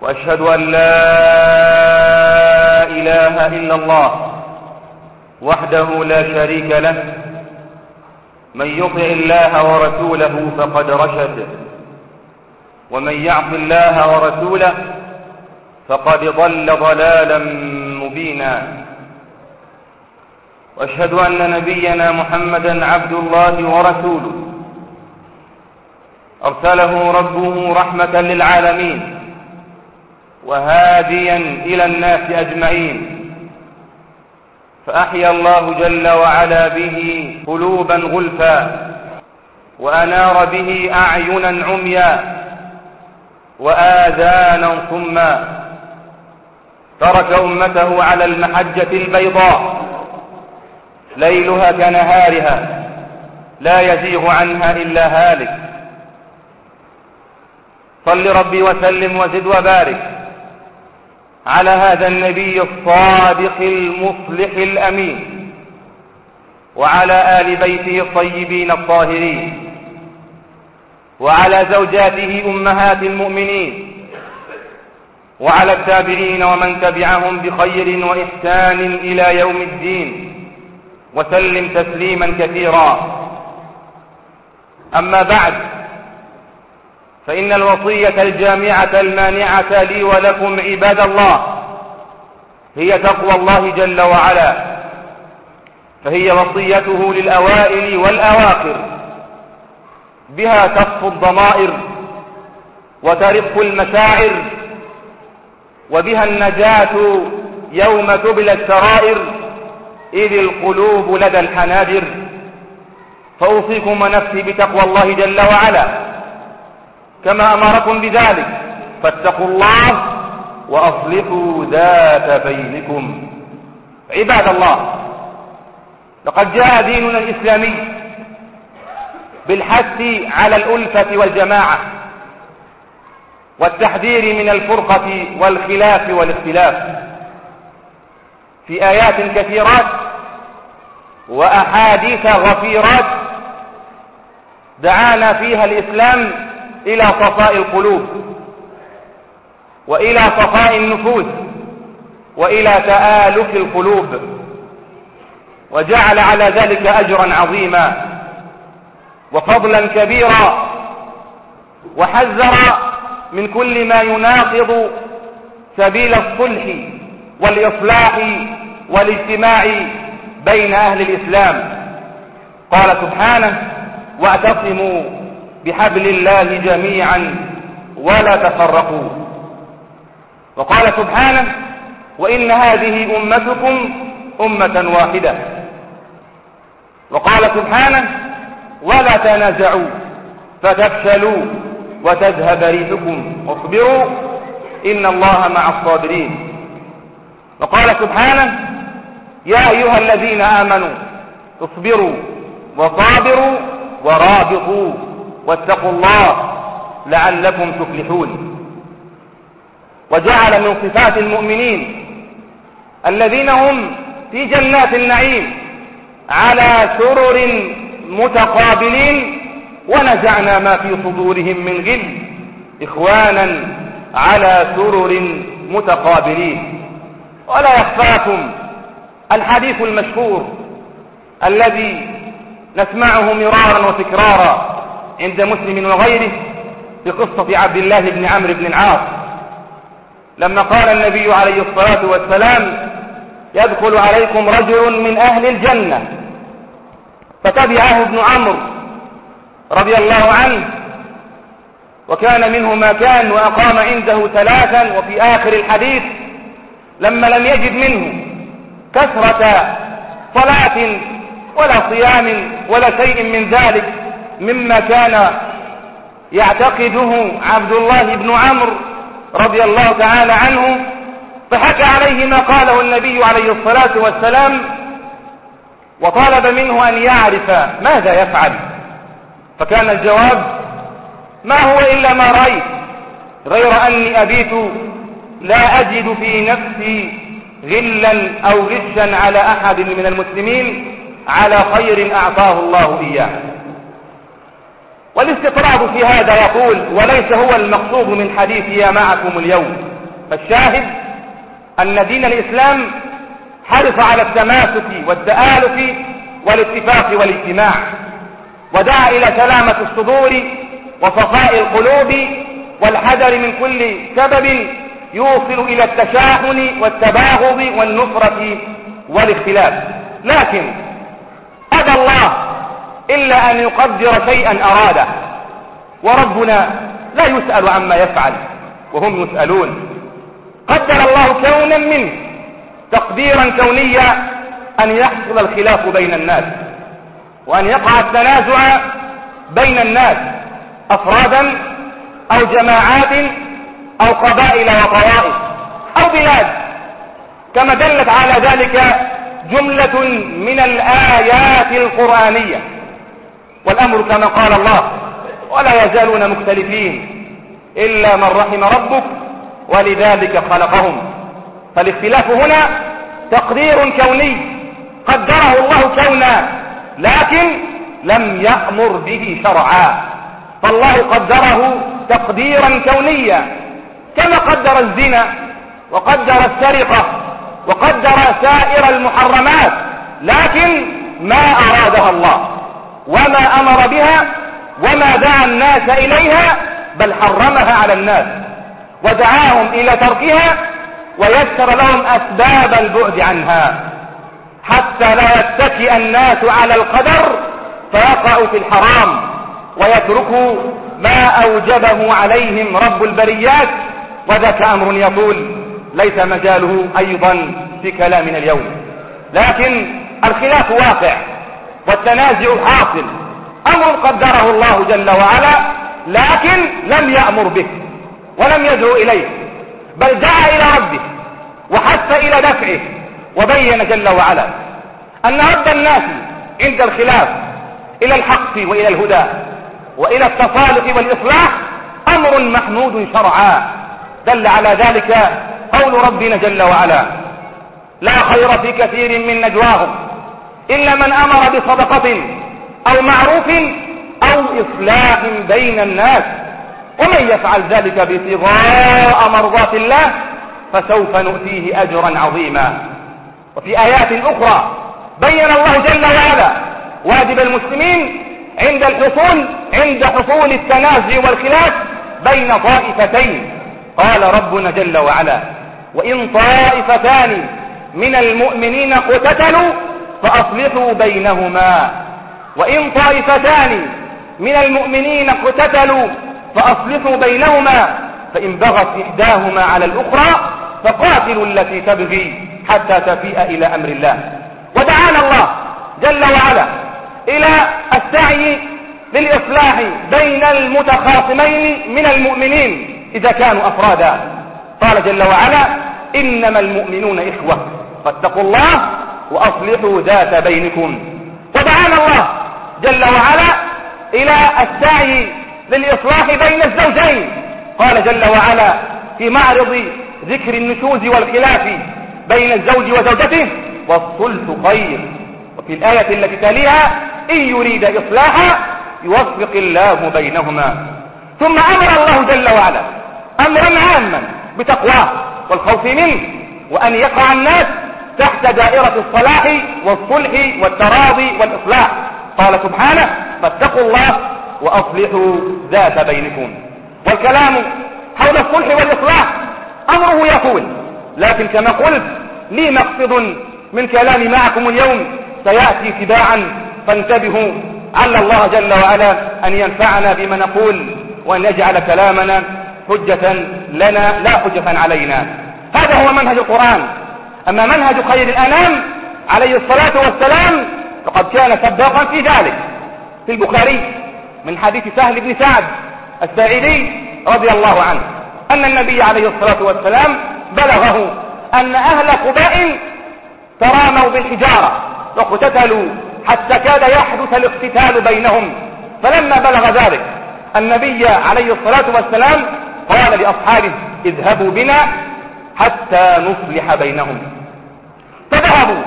وأشهد أن لا إله إلا الله وحده لا شريك له. من يطع الله ورسوله فقد رشد. ومن يعص الله ورسوله فقد ضل ضلالا مبينا. وأشهد أن نبينا محمدا عبد الله ورسوله. أرسله ربه رحمة للعالمين. وهاديا إلى الناس أجمعين. فأحيا الله جل وعلا به قلوبا غلفا وأنار به اعينا عميا واذانا صما. ترك أمته على المحجة البيضاء ليلها كنهارها لا يزيغ عنها إلا هالك. صل ربي وسلم وزد وبارك. على هذا النبي الصادق المصلح الأمين وعلى آل بيته الطيبين الطاهرين وعلى زوجاته أمهات المؤمنين وعلى التابعين ومن تبعهم بخير وإحسان إلى يوم الدين وسلم تسليما كثيرا. أما بعد فإن الوصية الجامعة المانعة لي ولكم عباد الله هي تقوى الله جل وعلا فهي وصيته للأوائل والأواخر. بها تصفو الضمائر وترق المشاعر وبها النجاة يوم تبلى السرائر إذ القلوب لدى الحناجر. فأوصيكم ونفسي بتقوى الله جل وعلا. كما أمركم بذلك. فاتقوا الله وأصلحوا ذات بينكم. عباد الله لقد جاء ديننا الإسلامي بالحث على الألفة والجماعة والتحذير من الفرقة والخلاف والاختلاف في آيات كثيرات وأحاديث غفيرات دعانا فيها الإسلام إلى صفاء القلوب وإلى صفاء النفوس وإلى تآلف القلوب وجعل على ذلك أجرا عظيما وفضلا كبيرا وحذر من كل ما يناقض سبيل الصلح والإصلاح والاجتماع بين أهل الإسلام. قال سبحانه واعتصموا بحبل الله جميعا ولا تفرقوا. وقال سبحانه وإن هذه أمتكم أمة واحدة. وقال سبحانه ولا تنازعوا فتفشلوا وتذهب ريحكم. واصبروا إن الله مع الصابرين. وقال سبحانه يا أيها الذين آمنوا اصبروا وصابروا ورابطوا. واتقوا الله لعلكم تفلحون. وجعل من صفات المؤمنين الذين هم في جنات النعيم على سرر متقابلين ونزعنا ما في صدورهم من غل إخوانا على سرر متقابلين. ولا يخفاكم الحديث المشهور الذي نسمعه مرارا وتكرارا عند مسلم وغيره في قصة عبد الله بن عمرو بن العاص. لما قال النبي عليه الصلاة والسلام يدخل عليكم رجل من أهل الجنة فتبعه ابن عمرو رضي الله عنه. وكان منه ما كان وأقام عنده ثلاثا وفي آخر الحديث لما لم يجد منه كثرة صلاة ولا صيام ولا شيء من ذلك مما كان يعتقده عبد الله بن عمرو رضي الله تعالى عنه فحكى عليه ما قاله النبي عليه الصلاة والسلام وطالب منه أن يعرف ماذا يفعل. فكان الجواب ما هو إلا ما رأيت غير أني أبيت لا أجد في نفسي غلا أو غشا على أحد من المسلمين على خير أعطاه الله إياه. والاستطراد في هذا يقول وليس هو المقصود من حديثي معكم اليوم. فالشاهد أن دين الإسلام حرص على التماسك والتآلف والاتفاق والاجتماع ودعا إلى سلامة الصدور وصفاء القلوب والحذر من كل سبب يوصل إلى التشاحن والتباغض والنفرة والاختلاف. لكن أبى الله إلا أن يقدر شيئا أراده. وربنا لا يسأل عما يفعل وهم يسألون. قدر الله كونا منه تقديرا كونيا أن يحصل الخلاف بين الناس وأن يقع التنازع بين الناس أفرادا أو جماعات أو قبائل وطوائف أو بلاد. كما دلت على ذلك جملة من الآيات القرآنية. والأمر كما قال الله ولا يزالون مختلفين إلا من رحم ربك ولذلك خلقهم. فالاختلاف هنا تقدير كوني. قدره الله كونا لكن لم يأمر به شرعا. فالله قدره تقديرا كونيا كما قدر الزنا وقدر السرقة وقدر سائر المحرمات لكن ما أرادها الله. وما أمر بها وما دعا الناس إليها بل حرمها على الناس ودعاهم إلى تركها ويسر لهم أسباب البعد عنها حتى لا يتكئ الناس على القدر فيقعوا في الحرام ويتركوا ما أوجبه عليهم رب البريات وذاك أمر يطول ليس مجاله أيضا في كلامنا اليوم. لكن الخلاف واقع. والتنازع حاصل. أمر قدره الله جل وعلا لكن لم يأمر به ولم يدعو إليه بل دعا إلى ربه وحث إلى دفعه وبين جل وعلا أن رد الناس عند الخلاف إلى الحق وإلى الهدى وإلى التصالح والإصلاح أمر محمود شرعا. دل على ذلك قول ربنا جل وعلا لا خير في كثير من نجواهم إلا من أمر بصدقة أو معروف أو إصلاح بين الناس. ومن يفعل ذلك ابتغاء مرضات الله فسوف نؤتيه أجرا عظيما. وفي آيات أخرى بين الله جل وعلا واجب المسلمين عند الحصول عند حصول التنازع والخلاف بين طائفتين. قال ربنا جل وعلا وإن طائفتان من المؤمنين اقتتلوا فأصلحوا بينهما. وإن طائفتان من المؤمنين اقتتلوا فأصلحوا بينهما. فإن بغت إحداهما على الأخرى فقاتلوا التي تبغي حتى تفيء إلى أمر الله. ودعانا الله جل وعلا إلى السعي للإصلاح بين المتخاصمين من المؤمنين إذا كانوا أفرادا. قال جل وعلا إنما المؤمنون إخوة. فاتقوا الله وأصلحوا ذات بينكم. ودعانا الله جل وعلا إلى السعي للإصلاح بين الزوجين. قال جل وعلا في معرض ذكر النشوز والخلاف بين الزوج وزوجته والصلح خير. وفي الآية التي تليها إن يريد إصلاحا يوفق الله بينهما. ثم أمر الله جل وعلا أمرا عاما بتقواه والخوف منه وأن يقع الناس تحت دائرة الصلاح والصلح والتراضي والإصلاح. قال سبحانه فاتقوا الله وأصلحوا ذات بينكم. والكلام حول الصلح والإصلاح أمره يقول لكن كما قلت لي مقصد من كلامي معكم اليوم سيأتي تباعا فانتبهوا عل الله جل وعلا أن ينفعنا بما نقول وأن يجعل كلامنا حجة لنا لا حجة علينا. هذا هو منهج القرآن. أما منهج خير الأنام عليه الصلاة والسلام فقد كان سباقا في ذلك. في البخاري من حديث سهل بن سعد الساعدي رضي الله عنه أن النبي عليه الصلاة والسلام بلغه أن أهل قباء تراموا بالحجارة واقتتلوا حتى كاد يحدث الاقتتال بينهم. فلما بلغ ذلك النبي عليه الصلاة والسلام قال لأصحابه اذهبوا بنا حتى نصلح بينهم. فذهبوا.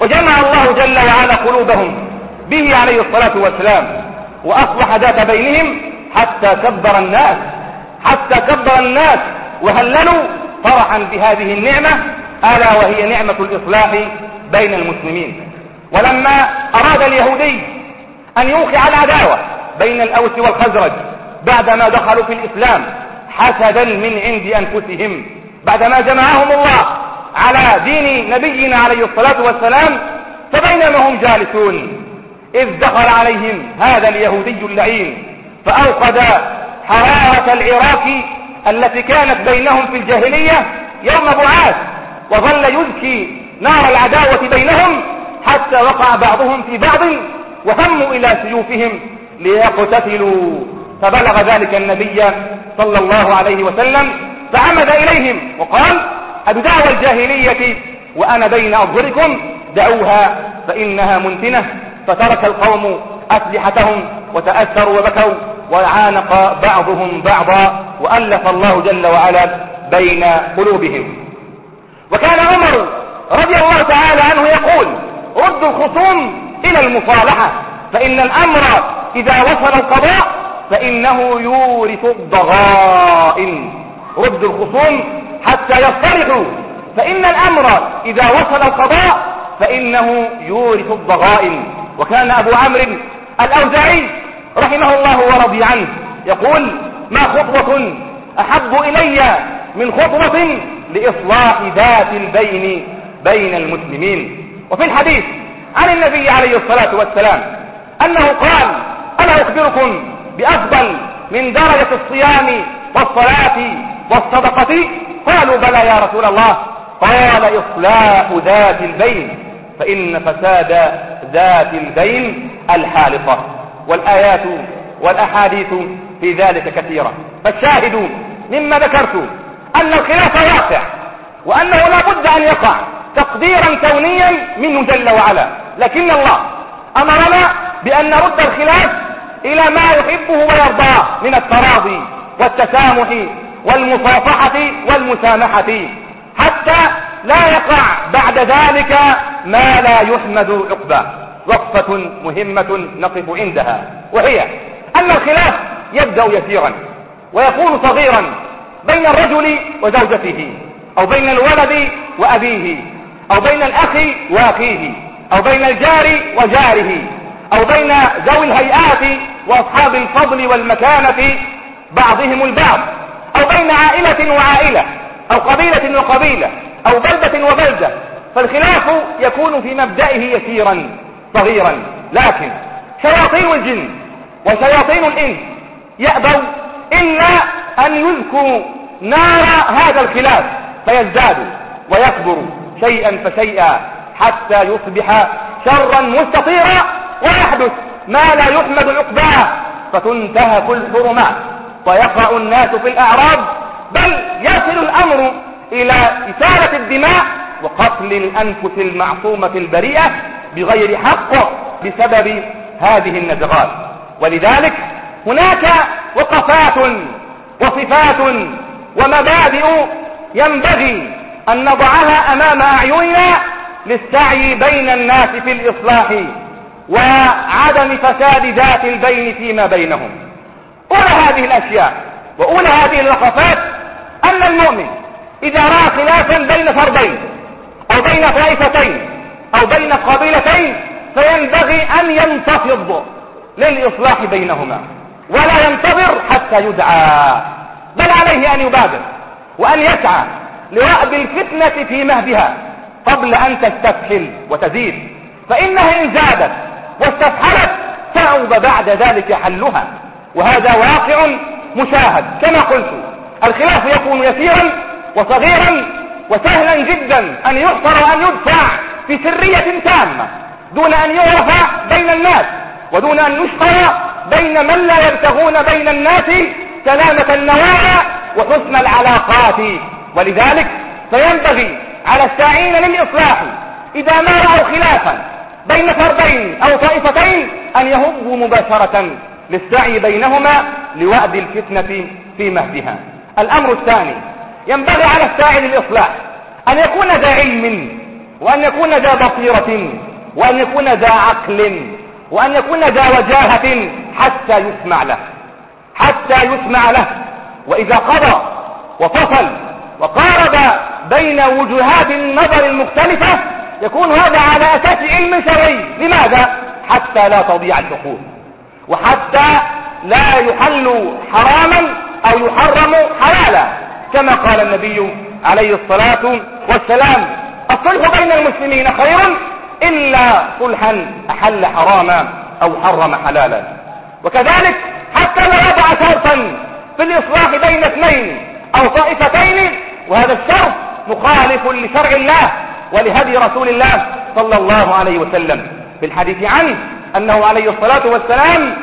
وجمع الله جل وعلا قلوبهم به عليه الصلاة والسلام وأصلح ذات بينهم حتى كبر الناس حتى كبر الناس وهللوا فرحا بهذه النعمة ألا وهي نعمة الإصلاح بين المسلمين. ولما أراد اليهودي أن يوقع العداوة بين الأوس والخزرج بعدما دخلوا في الإسلام حسدا من عند أنفسهم. بعدما جمعهم الله على دين نبينا عليه الصلاة والسلام فبينما هم جالسون إذ دخل عليهم هذا اليهودي اللعين فأوقد حرارة العراق التي كانت بينهم في الجاهلية يوم بعاث وظل يذكي نار العداوة بينهم حتى وقع بعضهم في بعض وهموا إلى سيوفهم ليقتتلوا. فبلغ ذلك النبي صلى الله عليه وسلم فعمد إليهم وقال أبدعوى الجاهلية وأنا بين أظهركم دعوها فإنها منتنة. فترك القوم أسلحتهم وتأثروا وبكوا وعانق بعضهم بعضا وألف الله جل وعلا بين قلوبهم. وكان عمر رضي الله تعالى عنه يقول ردوا الخصوم إلى المصالحة فإن الأمر إذا وصل القضاء فإنه يورث الضغائن. ردوا الخصوم حتى يصطلحوا فإن الأمر إذا وصل القضاء فإنه يورث الضغائن. وكان أبو عمرو الأوزاعي رحمه الله ورضي عنه يقول ما خطوة أحب إلي من خطوة لإصلاح ذات البين بين المسلمين. وفي الحديث عن النبي عليه الصلاة والسلام أنه قال ألا أخبركم بأفضل من درجة الصيام والصلاة والصدقة قالوا بلى يا رسول الله. قال إصلاح ذات البين. فإن فساد ذات البين الحالقة والآيات والأحاديث في ذلك كثيرة. فالشاهد مما ذكرت أن الخلاف واقع. وأنه لا بد أن يقع. تقديرا كونيا منه جل وعلا. لكن الله أمرنا بأن نرد الخلاف إلى ما يحبه ويرضاه من التراضي والتسامح والمصافحة والمسامحة. حتى لا يقع بعد ذلك ما لا يحمد عقباه وقفة مهمة نقف عندها. وهي أن الخلاف يبدأ يسيرا ويكون صغيرا بين الرجل وزوجته أو بين الولد وأبيه أو بين الأخ وأخيه أو بين الجار وجاره أو بين ذوي الهيئات وأصحاب الفضل والمكانة بعضهم البعض. أو بين عائلة وعائلة أو قبيلة وقبيلة أو بلدة وبلدة فالخلاف يكون في مبدئه يسيرا صغيرا. لكن شياطين الجن وشياطين الإنس يأبوا إلا أن يذكوا نار هذا الخلاف فيزدادوا ويكبروا شيئا فشيئا حتى يصبح شرا مستطيرا ويحدث ما لا يحمد عقباه فتنتهك الحرمات. ويقع الناس في الأعراض بل يصل الأمر إلى إسالة الدماء وقتل الأنفس المعصومة البريئة بغير حق بسبب هذه النزغات. ولذلك هناك وقفات وصفات ومبادئ ينبغي أن نضعها أمام أعيننا للسعي بين الناس في الإصلاح وعدم فساد ذات البين فيما بينهم. أولى هذه الأشياء. وأولى هذه الوقفات أن المؤمن إذا رأى خلافا بين فردين أو بين طائفتين أو بين قبيلتين فينبغي أن ينتفض للإصلاح بينهما ولا ينتظر حتى يدعى بل عليه أن يبادر وأن يسعى لرأب الفتنة في مهدها قبل أن تستفحل وتزيد. فإنها إن زادت واستفحلت صعب بعد ذلك حلها. وهذا واقع مشاهد. كما قلت الخلاف يكون يسيرا وصغيرا وسهلا جدا أن يحصر وأن يدفع في سرية تامة دون أن يعرف بين الناس ودون أن يشقى بين من لا يبتغون بين الناس سلامة النوايا وحسن العلاقات. ولذلك فينبغي على الساعين للإصلاح إذا ما رأوا خلافا بين فردين أو طائفتين أن يهبوا مباشرة للسعي بينهما لوأد الفتنة في مهدها. الأمر الثاني ينبغي على الساعي للإصلاح أن يكون ذا علم وأن يكون ذا بصيرة وأن يكون ذا عقل وأن يكون ذا وجاهة حتى يسمع له حتى يسمع له. وإذا قضى وفصل وقارب بين وجهات النظر المختلفة يكون هذا على أساس علم شرعي. لماذا؟ حتى لا تضيع الحقوق وحتى لا يحل حراما أو يحرم حلالا كما قال النبي عليه الصلاة والسلام الصلح بين المسلمين خير إلا صلحا أحل حراما أو حرم حلالا. وكذلك حتى لا يضع شرطا في الإصلاح بين اثنين أو طائفتين وهذا الشرط مخالف لشرع الله ولهدي رسول الله صلى الله عليه وسلم. في الحديث عنه أنه عليه الصلاة والسلام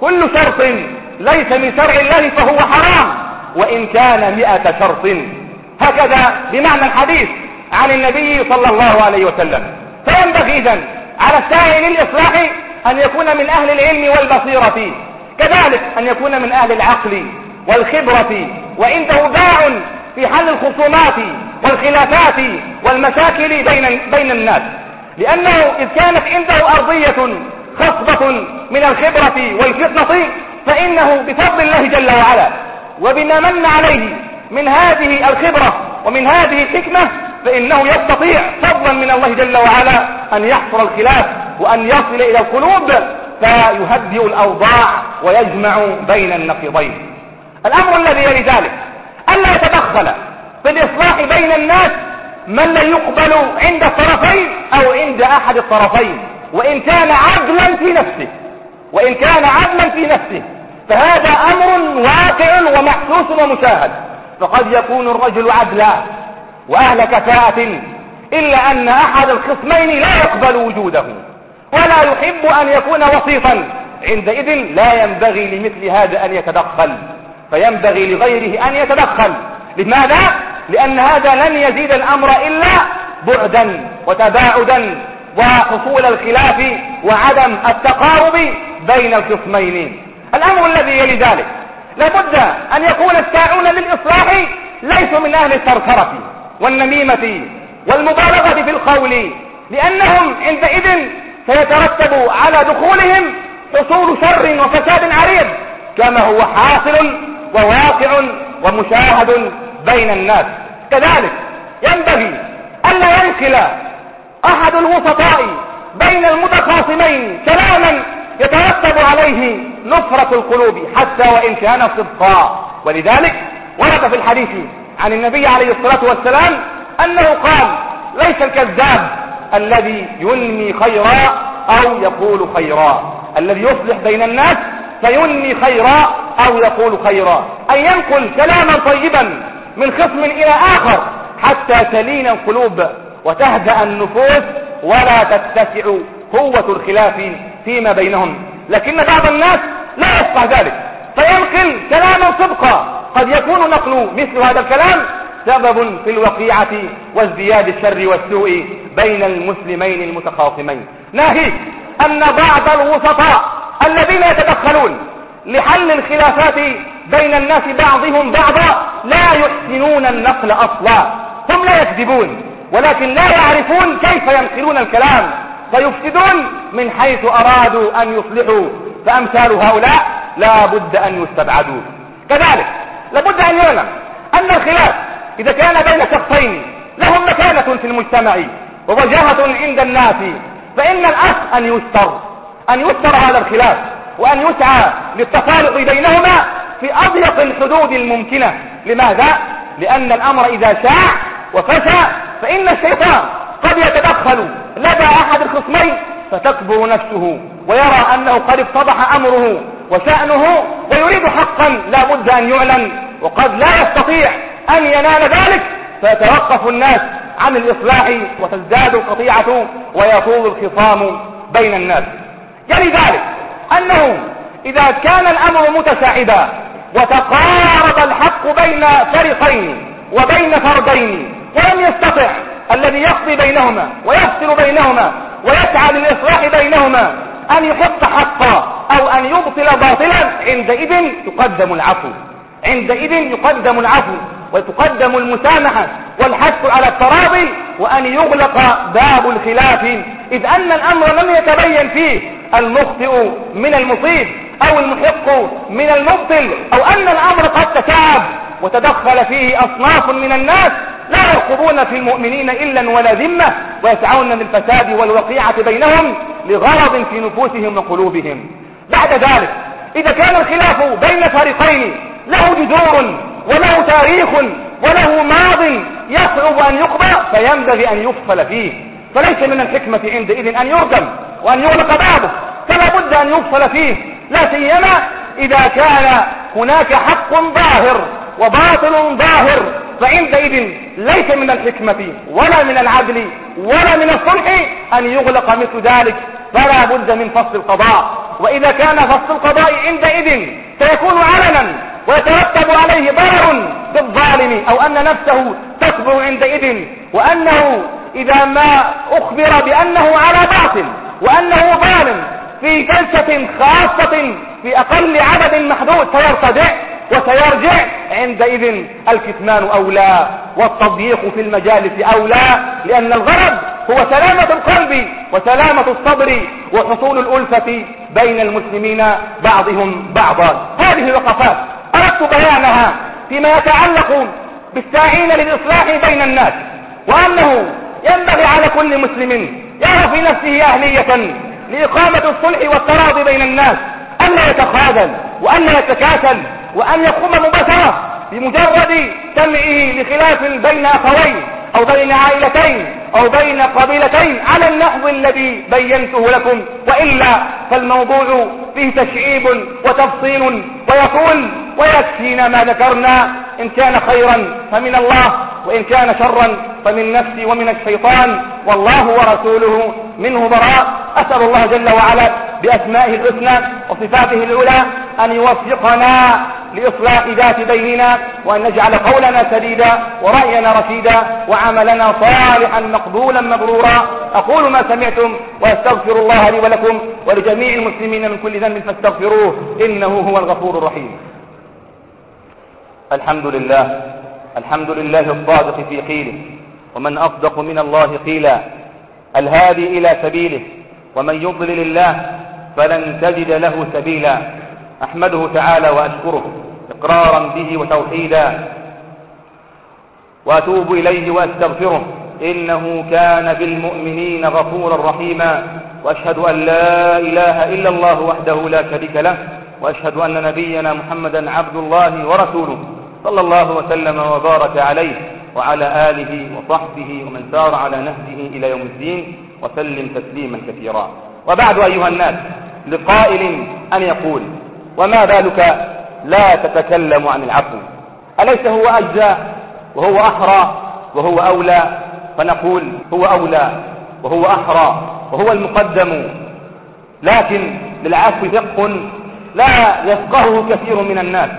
كل شرط ليس من شرع الله فهو حرام وإن كان مئة شرط. هكذا بمعنى الحديث عن النبي صلى الله عليه وسلم. فينبغي إذن على السائل للإصلاح أن يكون من أهل العلم والبصيرة. كذلك أن يكون من أهل العقل والخبرة. وعنده باع في حل الخصومات والخلافات والمشاكل بين, بين الناس. لأنه إذ كانت عنده أرضية خصبة من الخبرة والفطنة فإنه بفضل الله جل وعلا. وبما من عليه من هذه الخبرة ومن هذه الحكمة فإنه يستطيع فضلا من الله جل وعلا أن يحصر الخلاف وأن يصل إلى القلوب فيهدئ الأوضاع ويجمع بين النقيضين. الأمر الذي يلي ذلك ألا يتدخل في الإصلاح بين الناس من لا يقبل عند الطرفين أو عند أحد الطرفين وإن كان عدلا في نفسه وإن كان عدلا في نفسه فهذا أمر واقع ومحسوس ومشاهد. فقد يكون الرجل عدلا وأهل كفاءة إلا أن أحد الخصمين لا يقبل وجوده ولا يحب أن يكون وسيطا عندئذ لا ينبغي لمثل هذا أن يتدخل فينبغي لغيره أن يتدخل. لماذا؟ لأن هذا لن يزيد الأمر إلا بعدا وتباعدا وحصول الخلاف وعدم التقارب بين الخصمين الأمر الذي يلي ذلك. لابد أن يكون الساعون للإصلاح ليسوا من أهل الثرثرة والنميمة والمبالغة في القول لأنهم عندئذ سيترتب على دخولهم حصول شر وفساد عريض كما هو حاصل وواقع ومشاهد بين الناس. كذلك ينبغي ألا ينقل أحد الوسطاء بين المتخاصمين كلاما يترتب عليه نفرة القلوب حتى وإن كان صدقا. ولذلك ورد في الحديث عن النبي عليه الصلاة والسلام أنه قال ليس الكذاب الذي ينمي خيرا أو يقول خيرا. الذي يصلح بين الناس فينمي خيرا أو يقول خيرا. أن ينقل كلاما طيبا من خصم إلى آخر حتى تلين القلوب وتهدأ النفوس ولا تتسع قوة الخلاف فيما بينهم. لكن بعض الناس لا يصفع ذلك. فينقل كلاما صدقا قد يكون نقل مثل هذا الكلام سبب في الوقيعة وازدياد الشر والسوء بين المسلمين المتخاصمين. ناهيك أن بعض الوسطاء الذين يتدخلون لحل الخلافات بين الناس بعضهم بعضا لا يحسنون النقل أصلا. هم لا يكذبون ولكن لا يعرفون كيف ينقلون الكلام فيفسدون من حيث أرادوا أن يصلحوا. فأمثال هؤلاء لا بد أن يستبعدوا. كذلك لابد أن يعلم أن الخلاف إذا كان بين شخصين لهم مكانة في المجتمع ووجاهة عند الناس فإن الأصل أن يستر أن يستر هذا الخلاف. وأن يسعى للتصالح بينهما في أضيق الحدود الممكنة. لماذا؟ لأن الأمر إذا شاع وفشى فإن الشيطان قد يتدخل. لدى أحد الخصمين فتكبر نفسه ويرى أنه قد اتضح أمره وشأنه ويريد حقا لا بد أن يعلن. وقد لا يستطيع أن ينال ذلك. فيتوقف الناس عن الإصلاح وتزداد القطيعة ويطول الخصام بين الناس. يلي ذلك. أنه إذا كان الأمر متشعبا وتقارب الحق بين فريقين وبين فردين ولم يستطع الذي يقضي بينهما ويفصل بينهما ويسعى للإصلاح بينهما أن يحق حقا أو أن يبطل باطلا عندئذ يقدم العفو. عندئذ يقدم العفو وتقدم المسامحة والحث على التراضي وأن يغلق باب الخلاف. إذ أن الأمر لم يتبين فيه المخطئ من المصيب أو المحق من المبطل أو أن الأمر قد تشعب وتدخل فيه أصناف من الناس لا يرقبون في المؤمنين إلا ولا ذمة ويسعون للفساد والوقيعة بينهم لغرض في نفوسهم وقلوبهم. بعد ذلك إذا كان الخلاف بين فريقين له جذور وله تاريخ وله ماض يصعب أن يقضى فينبغي أن يفصل فيه. فليس من الحكمة عندئذ أن يرجم وأن يغلق بابه. فلا بد أن يفصل فيه. لا سيما إذا كان هناك حق ظاهر وباطل ظاهر. فعندئذ ليس من الحكمة ولا من العدل ولا من الصلح أن يغلق مثل ذلك. فلا بد من فصل القضاء. وإذا كان فصل القضاء عندئذ سيكون علنا ويترتب عليه ضرر بالظالم أو أن نفسه تصبر عندئذ وأنه إذا ما أخبر بأنه على باطل وأنه ظالم في جلسة خاصة في أقل عدد محدود سيرتدع وسيرجع عندئذ الكتمان أولى والتضييق في المجالس أولى لأن الغرض هو سلامة القلب وسلامة الصدر وحصول الألفة بين المسلمين بعضهم بعضا. هذه الوقفات أردت بيانها فيما يتعلق بالساعين للإصلاح بين الناس وأنه ينبغي على كل مسلم يرى في نفسه أهلية لإقامة الصلح والتراضي بين الناس أن لا يتخاذل وأن يتكاسل وأن يقوم مباشرة بمجرد سمعه لخلاف بين أخوين أو بين عائلتين أو بين قبيلتين على النحو الذي بينته لكم وإلا فالموضوع فيه تشعيب وتفصيل ويقول ويكفينا ما ذكرنا إن كان خيرا فمن الله وإن كان شرا فمن نفسي ومن الشيطان. والله ورسوله منه براء. أسأل الله جل وعلا بأسمائه الحسنى وصفاته العلى أن يوفقنا لإصلاح ذات بيننا وأن نجعل قولنا سديدا ورأينا رشيدا وعملنا صالحا مقبولا مبرورا. أقول ما سمعتم وأستغفر الله لي ولكم ولجميع المسلمين من كل ذنب فاستغفروه إنه هو الغفور الرحيم. الحمد لله. الحمد لله الصادق في قيله. ومن أصدق من الله قيلا. الهادي إلى سبيله. ومن يضلل الله فلن تجد له سبيلا. أحمده تعالى وأشكره إقرارا به وتوحيدا. وأتوب إليه وأستغفره. إنه كان بالمؤمنين غفورا رحيما. وأشهد أن لا إله إلا الله وحده لا شريك له. وأشهد أن نبينا محمدا عبد الله ورسوله. صلى الله وسلم وبارك عليه وعلى آله وصحبه ومن سار على نهجه إلى يوم الدين وسلم تسليما كثيرا. وبعد أيها الناس لقائل أن يقول وما بالك لا تتكلم عن العفو؟ أليس هو أجزى؟ وهو أحرى؟ وهو أولى؟ فنقول هو أولى وهو أحرى وهو المقدم. لكن للعفو فقه لا يفقهه كثير من الناس.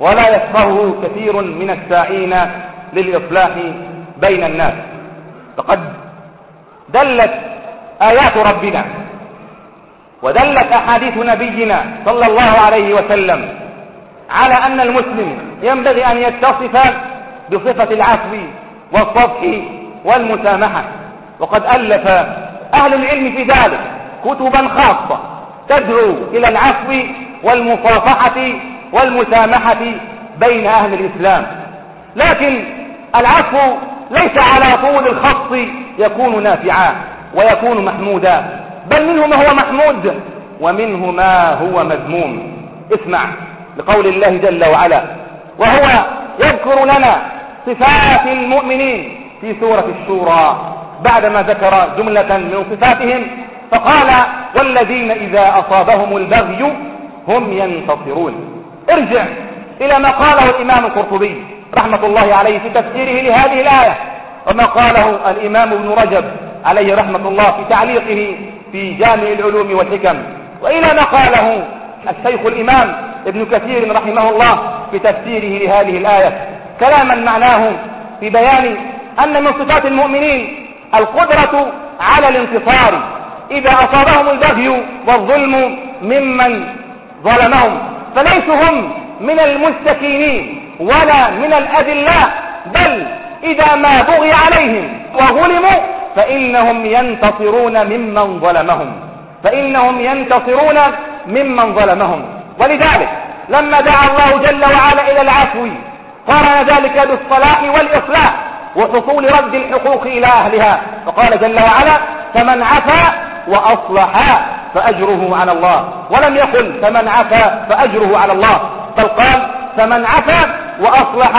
ولا يفقهه كثير من الساعين للإصلاح بين الناس. فقد دلت آيات ربنا ودلت أحاديث نبينا صلى الله عليه وسلم على أن المسلم ينبغي أن يتصف بصفة العفو والصفح والمسامحة. وقد ألف أهل العلم في ذلك كتبا خاصة تدعو إلى العفو والمصافحة والمسامحة بين أهل الإسلام. لكن العفو ليس على طول الخط يكون نافعا ويكون محمودا بل منه ما هو محمود ومنه ما هو مذموم. اسمع لقول الله جل وعلا وهو يذكر لنا صفات المؤمنين في سورة الشورى. بعدما ذكر جملة من صفاتهم فقال والذين إذا أصابهم البغي هم ينتصرون. ارجع إلى ما قاله الإمام القرطبي رحمة الله عليه في تفسيره لهذه الآية وما قاله الإمام ابن رجب عليه رحمة الله في تعليقه في جامع العلوم والحكم. وإلى ما قاله الشيخ الإمام ابن كثير رحمه الله في تفسيره لهذه الآية. كلاما معناه في بيان أن من صفات المؤمنين القدرة على الانتصار إذا أصابهم البغي والظلم ممن ظلمهم. فليسوا هم من المستكينين ولا من الأذلاء بل إذا ما بغي عليهم وظلموا فإنهم ينتصرون ممن ظلمهم فإنهم ينتصرون ممن ظلمهم. ولذلك لما دعا الله جل وعلا إلى العفو قارن ذلك بالصلاح والإصلاح وحصول رد الحقوق إلى أهلها. فقال جل وعلا فمن عفا وأصلح فأجره على الله. ولم يقل فمن عفا فأجره على الله. بل قال فمن عفا وأصلح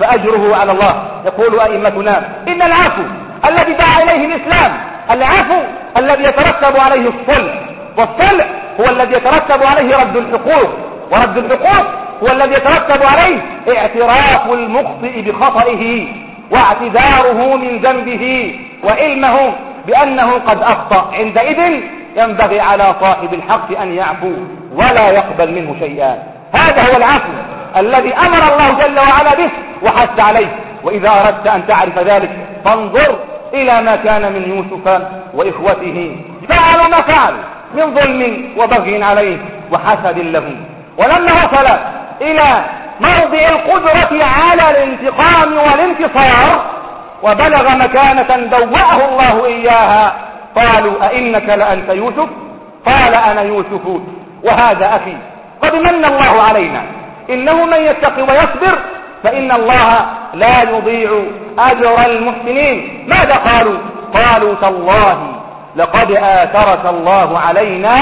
فأجره على الله. يقول أئمتنا إن العفو الذي دعا إليه الإسلام العفو الذي يترتب عليه الصلح والصلح هو الذي يترتب عليه رد الحقوق. ورد الحقوق هو الذي يترتب عليه اعتراف المخطئ بخطئه واعتذاره من ذنبه وعلمه بأنه قد أخطأ. عندئذ ينبغي على صاحب الحق أن يعفو ولا يقبل منه شيئا. هذا هو العفو الذي أمر الله جل وعلا به وحث عليه. وإذا أردت أن تعرف ذلك فانظر إلى ما كان من يوسف وإخوته. فعلوا ما فعلوا من ظلم وبغي عليه وحسد لهم. ولما وصل إلى موضع القدرة على الانتقام والانتصار وبلغ مكانة دوأه الله إياها. قالوا أئنك لأنت يوسف؟ قال أنا يوسف. وهذا أخي. قد من الله علينا. إنه من يتقي ويصبر فإن الله لا يضيع أجر المحسنين. ماذا قالوا؟ قالوا تالله لقد آثرك الله علينا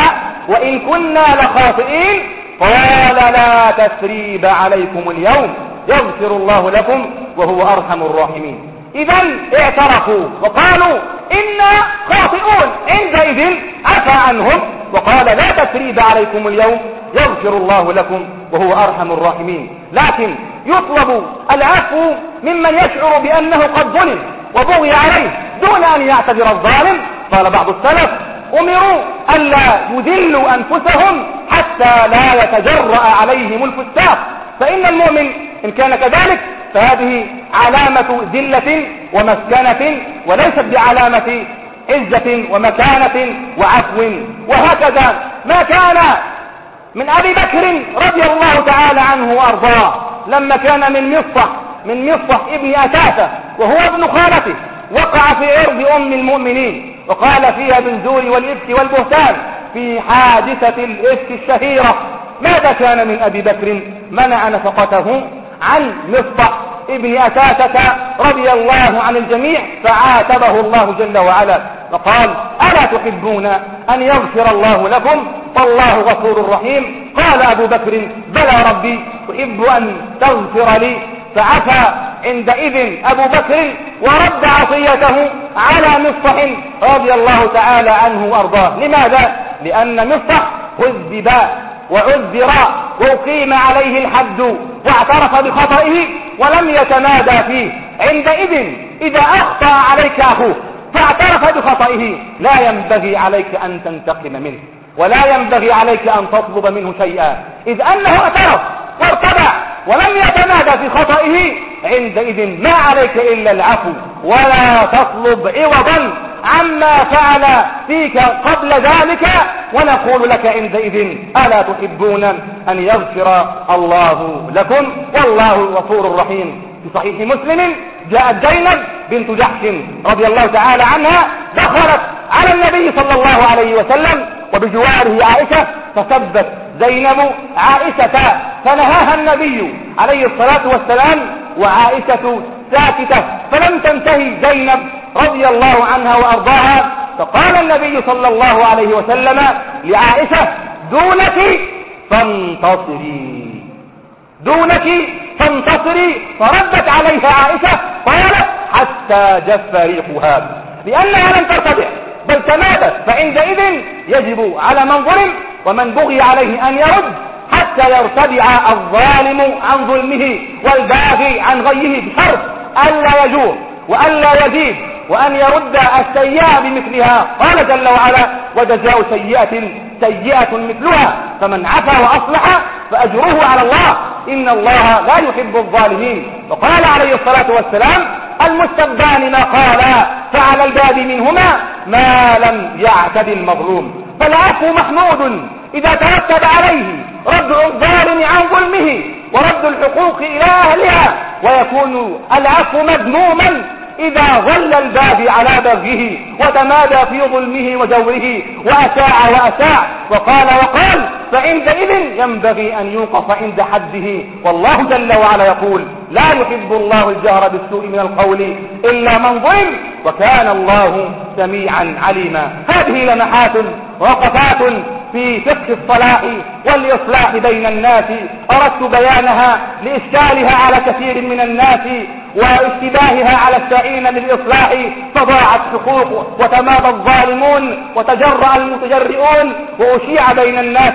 وإن كنا لخاطئين. قال لا تسريب عليكم اليوم. يغفر الله لكم وهو أرحم الراحمين. إذا اعترفوا وقالوا إنا خاطئون عندئذ عفى عنهم وقال لا تسريب عليكم اليوم يغفر الله لكم وهو أرحم الراحمين. لكن يطلب العفو ممن يشعر بأنه قد ظلم وبغي عليه دون أن يعتذر الظالم. قال بعض السلف أمروا ألا يذلوا أنفسهم حتى لا يتجرأ عليهم الفساق. فإن المؤمن إن كان كذلك فهذه علامة ذلة ومسكنة وليست بعلامة عزة ومكانة وعفو. وهكذا ما كان من أبي بكر رضي الله تعالى عنه وأرضاه لما كان من مصح من مصح ابن أتاثة وهو ابن خالته وقع في عرض أم المؤمنين وقال فيها بالزور والإفك والبهتان في حادثة الإفك الشهيرة ماذا كان من أبي بكر؟ منع نفقته؟ عن مصح ابن أساسة رضي الله عن الجميع فعاتبه الله جل وعلا فقال ألا تحبون أن يغفر الله لكم؟ والله غفور رحيم. قال أبو بكر بلى ربي أحب أن تغفر لي. فعفى عندئذ أبو بكر ورد عصيته على مصطح رضي الله تعالى عنه وأرضاه. لماذا؟ لأن مصطح عذب وعذر وأقيم عليه الحد واعترف بخطئه ولم يتمادى فيه. عندئذ إذا أخطأ عليك أخوك فاعترف بخطئه لا ينبغي عليك أن تنتقم منه ولا ينبغي عليك أن تطلب منه شيئا. إذ أنه اعترف وارتدع ولم يتمادى في خطئه عندئذ ما عليك إلا العفو ولا تطلب عوضا عما فعل فيك قبل ذلك ونقول لك عندئذ ألا تحبون أن يغفر الله لكم؟ والله الغفور الرحيم في صحيح مسلم جاءت زينب بنت جحش رضي الله تعالى عنها دخلت على النبي صلى الله عليه وسلم وبجواره عائشة فسبت زينب عائشة فنهاها النبي عليه الصلاة والسلام وعائشة ساكتة فلم تنتهي زينب رضي الله عنها وأرضاها فقال النبي صلى الله عليه وسلم لعائشة دونك فانتصري. دونك فانتصري. فردت عليها عائشة قالت حتى جف ريحها. لأنها لم ترتدع بل تمادت فعندئذ يجب على من ظلم ومن بغي عليه أن يرد حتى يرتدع الظالم عن ظلمه والباغي عن غيه بشرط ألا يجور وألا يزيد. وأن يرد السيئة بمثلها. قال جل وعلا وجزاء سيئة سيئة مثلها فمن عفا وأصلح فأجره على الله. إن الله لا يحب الظالمين. وقال عليه الصلاة والسلام المستبان ما قال فعلى الباب منهما ما لم يعتد المظلوم. فالعفو محمود إذا ترتب عليه ردع الظالم عن ظلمه ورد الحقوق إلى أهلها ويكون العفو مذموما إذا ظل الباب على بغيه وتمادى في ظلمه وجوره وأساع وأساع وقال وقال فعندئذ ينبغي أن يوقف عند حده. والله جل وعلا يقول لا يحب الله الجهر بالسوء من القول إلا من ظلم وكان الله سميعا عليما. هذه لمحات وقفات في فقه الصلاح والإصلاح بين الناس. أردت بيانها لإشكالها على كثير من الناس واشتباهها على السعين للإصلاح فضاعت حقوق وتماضى الظالمون وتجرأ المتجرئون وأشيع بين الناس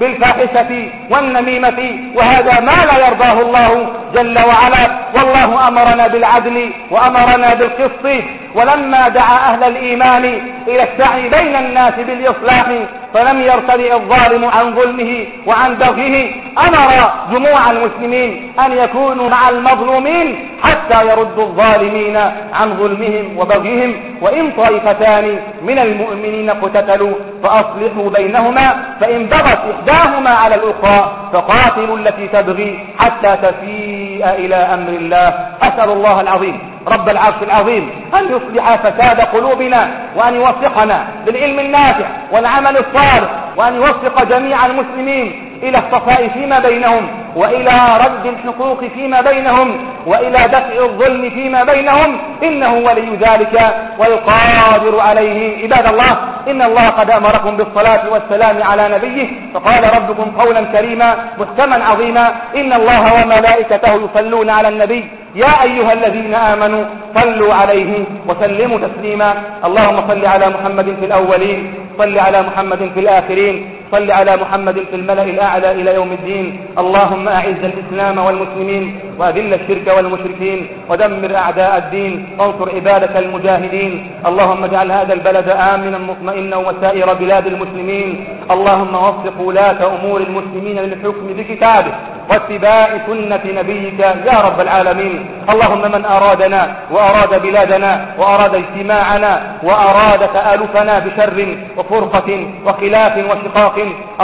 بالفاحشة والنميمة وهذا ما لا يرضاه الله جل وعلا. والله أمرنا بالعدل وأمرنا بالقسط. ولما دعا أهل الإيمان إلى السعي بين الناس بالإصلاح فلم يرتدع الظالم عن ظلمه وعن بغيه. أمر جموع المسلمين أن يكونوا مع المظلومين حتى يردوا الظالمين عن ظلمهم وبغيهم. وإن طائفتان من المؤمنين اقتتلوا فأصلحوا بينهما فإن بغت إحداهما على الأخرى فقاتلوا التي تبغي حتى تفيء إلى أمر الله. أسأل الله العظيم. رب العرش العظيم أن يصلح فساد قلوبنا وأن يوفقنا للعلم النافع والعمل الصالح وأن يوفق جميع المسلمين إلى الصفاء فيما بينهم وإلى رد الحقوق فيما بينهم وإلى دفع الظلم فيما بينهم. إنه ولي ذلك والقادر عليه. عباد الله إن الله قد أمركم بالصلاة والسلام على نبيه فقال ربكم قولا كريما محكما عظيما إن الله وملائكته يصلون على النبي يا أيها الذين آمنوا صلوا عليه وسلموا تسليما. اللهم صل على محمد في الأولين صل على محمد في الآخرين صل على محمد في الملأ الأعلى إلى يوم الدين. اللهم أعز الإسلام والمسلمين وأذل الشرك والمشركين ودمر أعداء الدين. وانصر عبادك المجاهدين. اللهم اجعل هذا البلد آمنا مطمئنا وسائر بلاد المسلمين. اللهم وفق ولاة أمور المسلمين للحكم بكتابه واتباع سنة نبيك يا رب العالمين. اللهم من أرادنا وأراد بلادنا وأراد اجتماعنا وأراد تآلفنا بشر وفرقة وخلاف وشقاق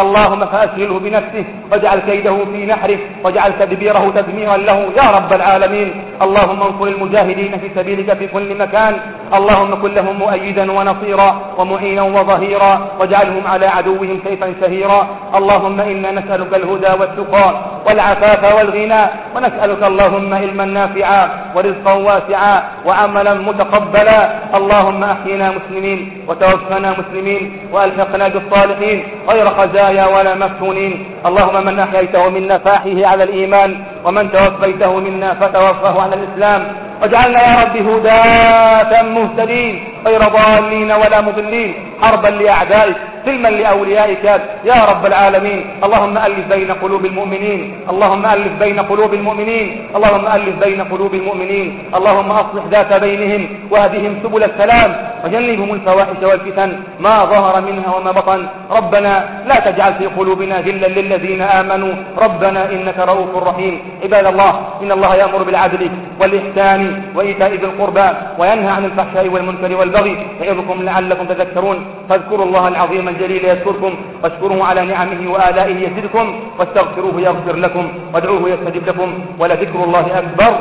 اللهم فأشغله بنفسه واجعل كيده في نحره واجعل تدبيره تدميرا له يا رب العالمين. اللهم انصر المجاهدين في سبيلك في كل مكان. اللهم كن لهم مؤيدا ونصيرا ومعينا وظهيرا واجعلهم على عدوهم سيفا شهيرا اللهم إنا نسألك الهدى والتقى والعفاف والغنى ونسألك اللهم علما نافعا ورزقا واسعا وعملا متقبلا. اللهم أحينا مسلمين وتوفنا مسلمين وألحقنا بالصالحين غير خزايا ولا مفتونين. اللهم من أحييته منا فاحيه على الإيمان ومن توفيته منا فتوفه على الإسلام. واجعلنا يا رب هداة مهتدين غير ضالين ولا مضلين حربا لأعدائك سلما لأوليائك. يا رب العالمين اللهم ألف بين قلوب المؤمنين. اللهم ألف بين قلوب المؤمنين. اللهم ألف بين قلوب المؤمنين. اللهم أصلح ذات بينهم وهدهم سبل السلام. وجنبهم الفواحش والفتن ما ظهر منها وما بطن. ربنا لا تجعل في قلوبنا غلا للذين آمنوا. ربنا إنك رؤوف رحيم. عباد الله إن الله يأمر بالعدل والإحسان وإيتاء ذي القربى وينهى عن الفحشاء والمنكر والبغي يعظكم لعلكم تذكرون. فاذكروا الله العظيم الجليل يذكركم واشكروه على نعمه وآلائه يزدكم واستغفروه يغفر لكم وادعوه يستجب لكم. ولذكر الله أكبر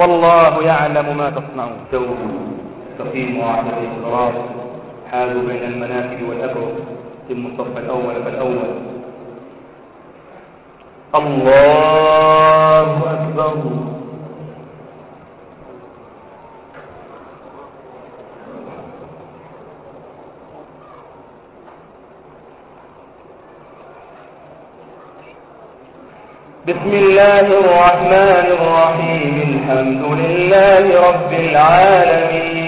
والله يعلم ما تصنعون. تقيموا على الإصرار حالوا بين المناكب والأبرق ثم الصف الأول فالأول. الله أكبر. بسم الله الرحمن الرحيم. الحمد لله رب العالمين.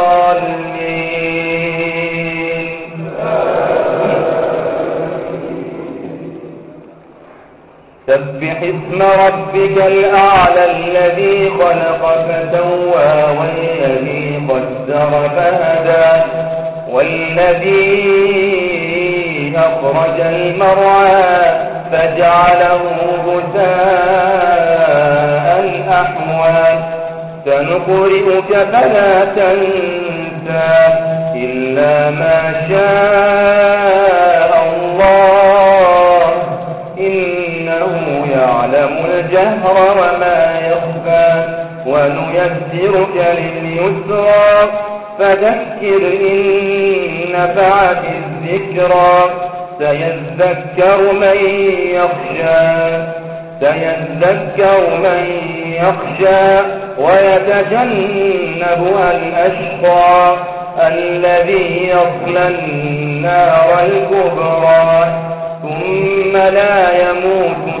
سبح اسم ربك الأعلى الذي خلق فسوى والذي قدر فهدى والذي أخرج المرعى فجعله غثاء الأحوال سنقرئك فلا تنسى إلا ما شاء الله الجهر وما يخفى ونيسرك لليسرى فذكر إن نفعت الذكرى سيذكر من يخشى سيذكر من يخشى ويتجنبها الأشقى الذي يصلى النار الكبرى ثم لا يموت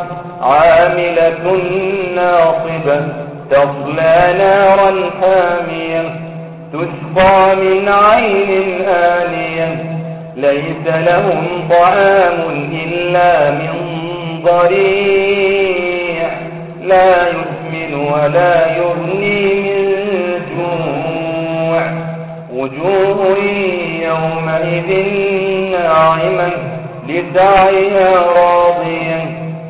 عاملة ناصبة تصلى نارا حامية تسقى من عين آنية. ليس لهم طعام إلا من ضريع. لا يسمن ولا يغني من جوع. وجوه يومئذ ناعمة لسعيها راضية.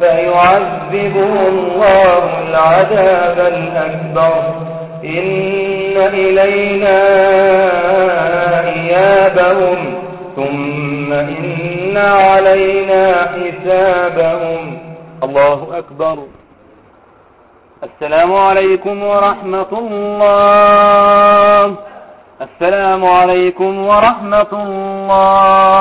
فيعذبه الله العذاب الأكبر. إن إلينا إيابهم ثم إن علينا حسابهم. الله أكبر. السلام عليكم ورحمة الله. السلام عليكم ورحمة الله.